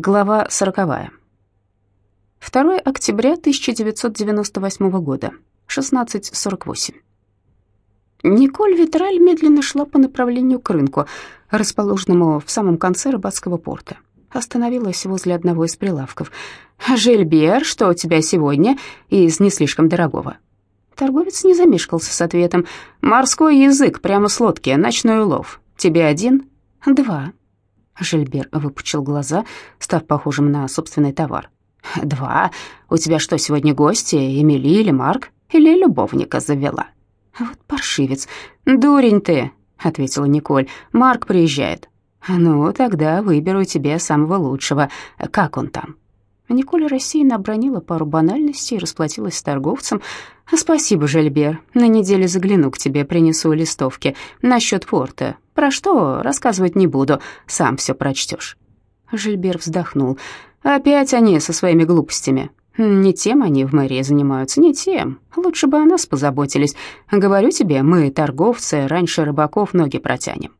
Глава сороковая. 2 октября 1998 года, 16.48. Николь Витраль медленно шла по направлению к рынку, расположенному в самом конце рыбацкого порта. Остановилась возле одного из прилавков. «Жильбер, что у тебя сегодня из не слишком дорогого?» Торговец не замешкался с ответом. «Морской язык, прямо с лодки, ночной улов. Тебе один?» «Два». Жильбер выпучил глаза, став похожим на собственный товар. «Два? У тебя что, сегодня гости? Эмили или Марк? Или любовника завела?» «Вот паршивец. Дурень ты», — ответила Николь. «Марк приезжает». «Ну, тогда выберу тебе самого лучшего. Как он там?» Николь рассеянно обронила пару банальностей и расплатилась с торговцем. «Спасибо, Жельбер. На неделю загляну к тебе, принесу листовки насчет порта. Про что, рассказывать не буду, сам все прочтешь». Жильбер вздохнул. «Опять они со своими глупостями. Не тем они в мэрии занимаются, не тем. Лучше бы о нас позаботились. Говорю тебе, мы, торговцы, раньше рыбаков ноги протянем».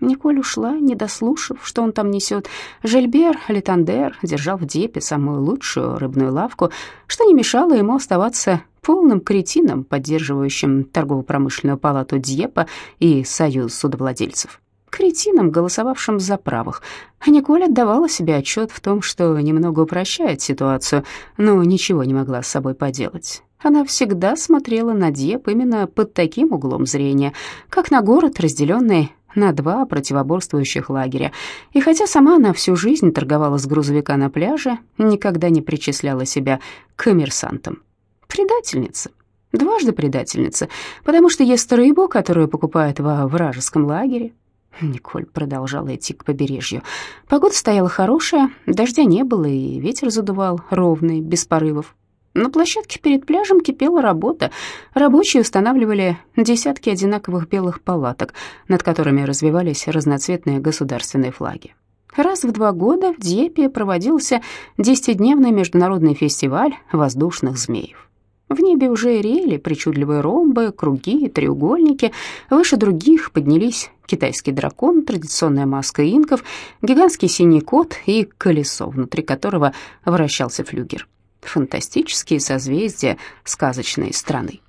Николь ушла, не дослушав, что он там несет. Жильбер Летандер держал в Депе самую лучшую рыбную лавку, что не мешало ему оставаться полным кретином, поддерживающим торгово-промышленную палату Дьепа и союз судовладельцев. Кретином, голосовавшим за правых. А Николь отдавала себе отчет в том, что немного упрощает ситуацию, но ничего не могла с собой поделать. Она всегда смотрела на Дьеп именно под таким углом зрения, как на город, разделенный на два противоборствующих лагеря. И хотя сама она всю жизнь торговала с грузовика на пляже, никогда не причисляла себя к коммерсантам. Предательница. Дважды предательница, потому что ест рыбу, которую покупает во вражеском лагере. Николь продолжала идти к побережью. Погода стояла хорошая, дождя не было, и ветер задувал ровный, без порывов. На площадке перед пляжем кипела работа. Рабочие устанавливали десятки одинаковых белых палаток, над которыми развивались разноцветные государственные флаги. Раз в два года в Дьепе проводился десятидневный международный фестиваль воздушных змеев. В небе уже реяли причудливые ромбы, круги и треугольники. Выше других поднялись китайский дракон, традиционная маска инков, гигантский синий кот и колесо, внутри которого вращался флюгер фантастические созвездия сказочной страны.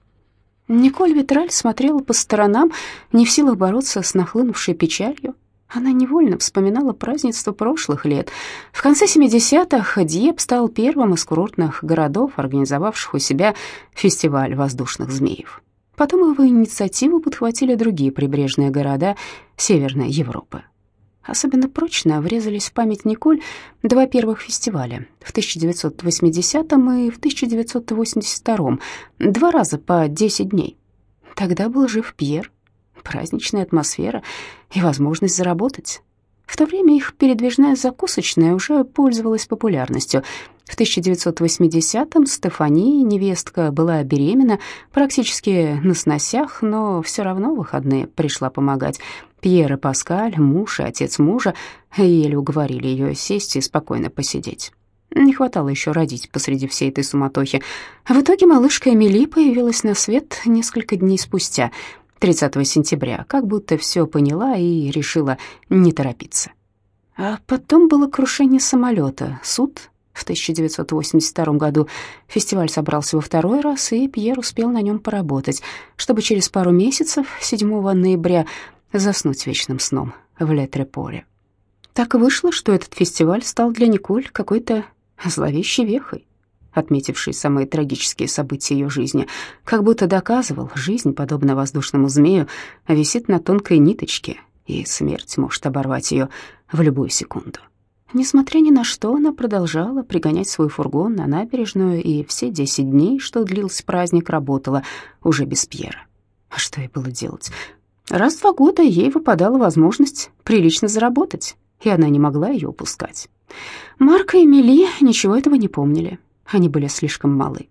Николь Витраль смотрела по сторонам, не в силах бороться с нахлынувшей печалью. Она невольно вспоминала празднество прошлых лет. В конце 70-х Дьеп стал первым из курортных городов, организовавших у себя фестиваль воздушных змеев. Потом его инициативу подхватили другие прибрежные города Северной Европы. Особенно прочно врезались в память Николь два первых фестиваля в 1980 и в 1982, два раза по 10 дней. Тогда был жив Пьер, праздничная атмосфера и возможность заработать. В то время их передвижная закусочная уже пользовалась популярностью. В 1980-м Стефани, невестка, была беременна, практически на сносях, но все равно выходные пришла помогать. Пьер и Паскаль, муж и отец мужа, еле уговорили ее сесть и спокойно посидеть. Не хватало еще родить посреди всей этой суматохи. В итоге малышка Эмили появилась на свет несколько дней спустя, 30 сентября, как будто все поняла и решила не торопиться. А потом было крушение самолета, суд в 1982 году. Фестиваль собрался во второй раз, и Пьер успел на нем поработать, чтобы через пару месяцев, 7 ноября, заснуть вечным сном в Летреполе. Так вышло, что этот фестиваль стал для Николь какой-то зловещей вехой, отметившей самые трагические события ее жизни, как будто доказывал, жизнь, подобно воздушному змею, висит на тонкой ниточке, и смерть может оборвать ее в любую секунду. Несмотря ни на что, она продолжала пригонять свой фургон на набережную, и все десять дней, что длился праздник, работала уже без Пьера. А что ей было делать? Раз в два года ей выпадала возможность прилично заработать, и она не могла ее упускать. Марка и Мели ничего этого не помнили. Они были слишком малы.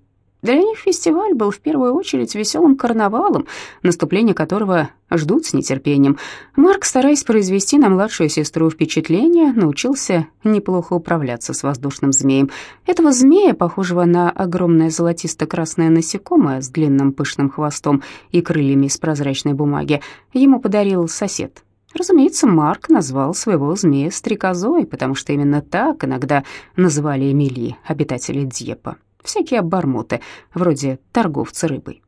Для них фестиваль был в первую очередь веселым карнавалом, наступление которого ждут с нетерпением. Марк, стараясь произвести на младшую сестру впечатление, научился неплохо управляться с воздушным змеем. Этого змея, похожего на огромное золотисто-красное насекомое с длинным пышным хвостом и крыльями из прозрачной бумаги, ему подарил сосед. Разумеется, Марк назвал своего змея стрекозой, потому что именно так иногда называли Эмили обитатели Дьепа. Всякие обормоты, вроде торговца рыбой.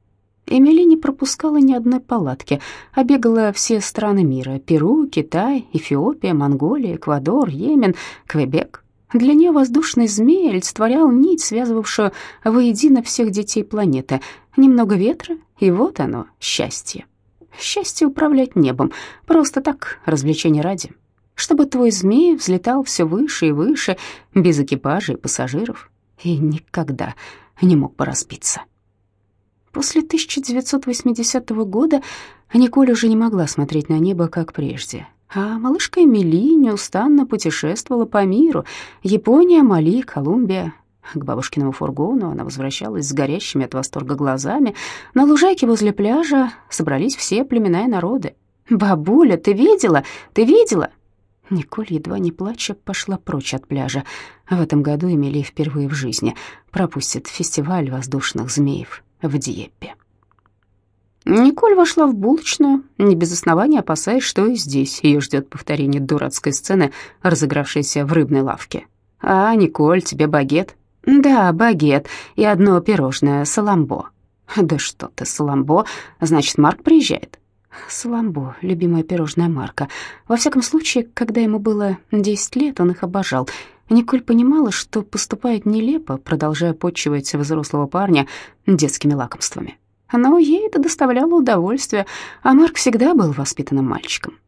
Эмили не пропускала ни одной палатки, а все страны мира — Перу, Китай, Эфиопия, Монголия, Эквадор, Йемен, Квебек. Для нее воздушный змей олицетворял нить, связывавшую воедино всех детей планеты. Немного ветра, и вот оно, счастье. Счастье управлять небом, просто так, развлечение ради. Чтобы твой змей взлетал все выше и выше, без экипажа и пассажиров, и никогда не мог бы разбиться. После 1980 года Николь уже не могла смотреть на небо, как прежде. А малышка Эмили неустанно путешествовала по миру. Япония, Мали, Колумбия. К бабушкиному фургону она возвращалась с горящими от восторга глазами. На лужайке возле пляжа собрались все племена и народы. «Бабуля, ты видела? Ты видела?» Николь, едва не плача, пошла прочь от пляжа. В этом году Эмили впервые в жизни пропустит фестиваль воздушных змеев в Диеппе. Николь вошла в булочную, не без основания опасаясь, что и здесь ее ждет повторение дурацкой сцены, разыгравшейся в рыбной лавке. «А, Николь, тебе багет?» «Да, багет и одно пирожное, саламбо». «Да что ты, саламбо, значит, Марк приезжает?» Саламбо, любимая пирожная Марка. Во всяком случае, когда ему было 10 лет, он их обожал. Николь понимала, что поступает нелепо, продолжая подчивать взрослого парня детскими лакомствами. Но ей это доставляло удовольствие, а Марк всегда был воспитанным мальчиком.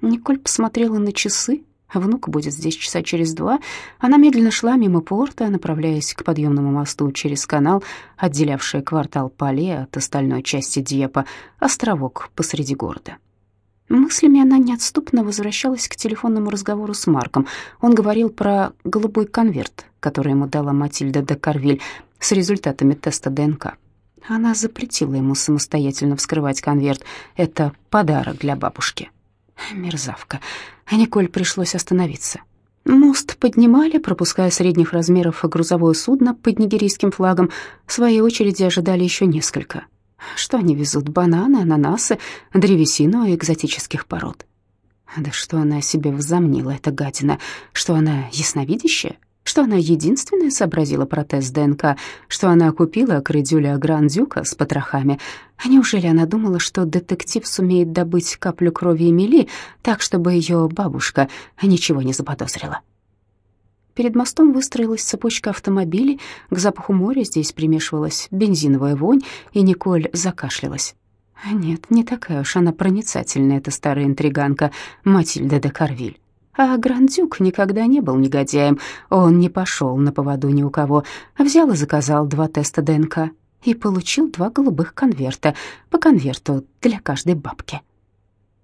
Николь посмотрела на часы. Внук будет здесь часа через два. Она медленно шла мимо порта, направляясь к подъемному мосту через канал, отделявший квартал Пале от остальной части Дьепа, островок посреди города. Мыслями она неотступно возвращалась к телефонному разговору с Марком. Он говорил про голубой конверт, который ему дала Матильда де Карвиль с результатами теста ДНК. Она запретила ему самостоятельно вскрывать конверт. Это подарок для бабушки. Мерзавка. А Николь пришлось остановиться. Мост поднимали, пропуская средних размеров грузовое судно под нигерийским флагом. В своей очереди ожидали еще несколько. Что они везут? Бананы, ананасы, древесину экзотических пород. Да что она себе возомнила, эта гадина? Что она ясновидящая? Что она единственная сообразила про тест ДНК, что она купила кредюля Грандюка с потрохами. А неужели она думала, что детектив сумеет добыть каплю крови Эмили так, чтобы ее бабушка ничего не заподозрила? Перед мостом выстроилась цепочка автомобилей, к запаху моря здесь примешивалась бензиновая вонь, и Николь закашлялась. Нет, не такая уж она проницательная, эта старая интриганка Матильда де Карвиль. А Грандюк никогда не был негодяем. Он не пошел на поводу ни у кого, а взял и заказал два теста ДНК и получил два голубых конверта, по конверту для каждой бабки.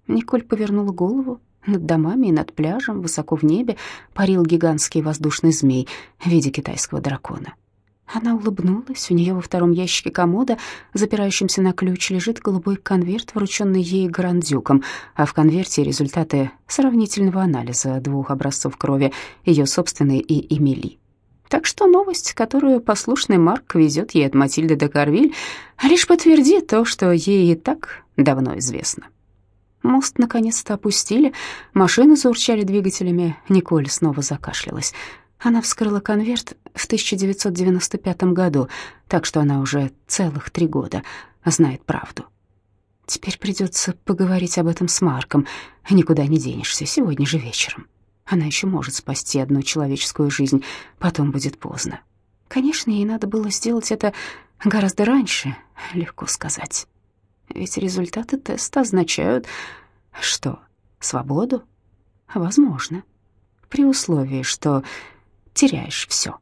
Николь повернула голову. Над домами и над пляжем, высоко в небе, парил гигантский воздушный змей в виде китайского дракона. Она улыбнулась. У нее во втором ящике комода, запирающемся на ключ, лежит голубой конверт, врученный ей Грандюком, а в конверте результаты сравнительного анализа двух образцов крови, ее собственной и Эмили. Так что новость, которую послушный Марк везет ей от Матильды де Карвиль, лишь подтвердит то, что ей и так давно известно. Мост наконец-то опустили, машины заурчали двигателями, Николь снова закашлялась. Она вскрыла конверт 1995 году, так что она уже целых три года знает правду. Теперь придется поговорить об этом с Марком. Никуда не денешься, сегодня же вечером. Она еще может спасти одну человеческую жизнь, потом будет поздно. Конечно, ей надо было сделать это гораздо раньше, легко сказать. Ведь результаты теста означают, что свободу? Возможно, при условии, что теряешь все.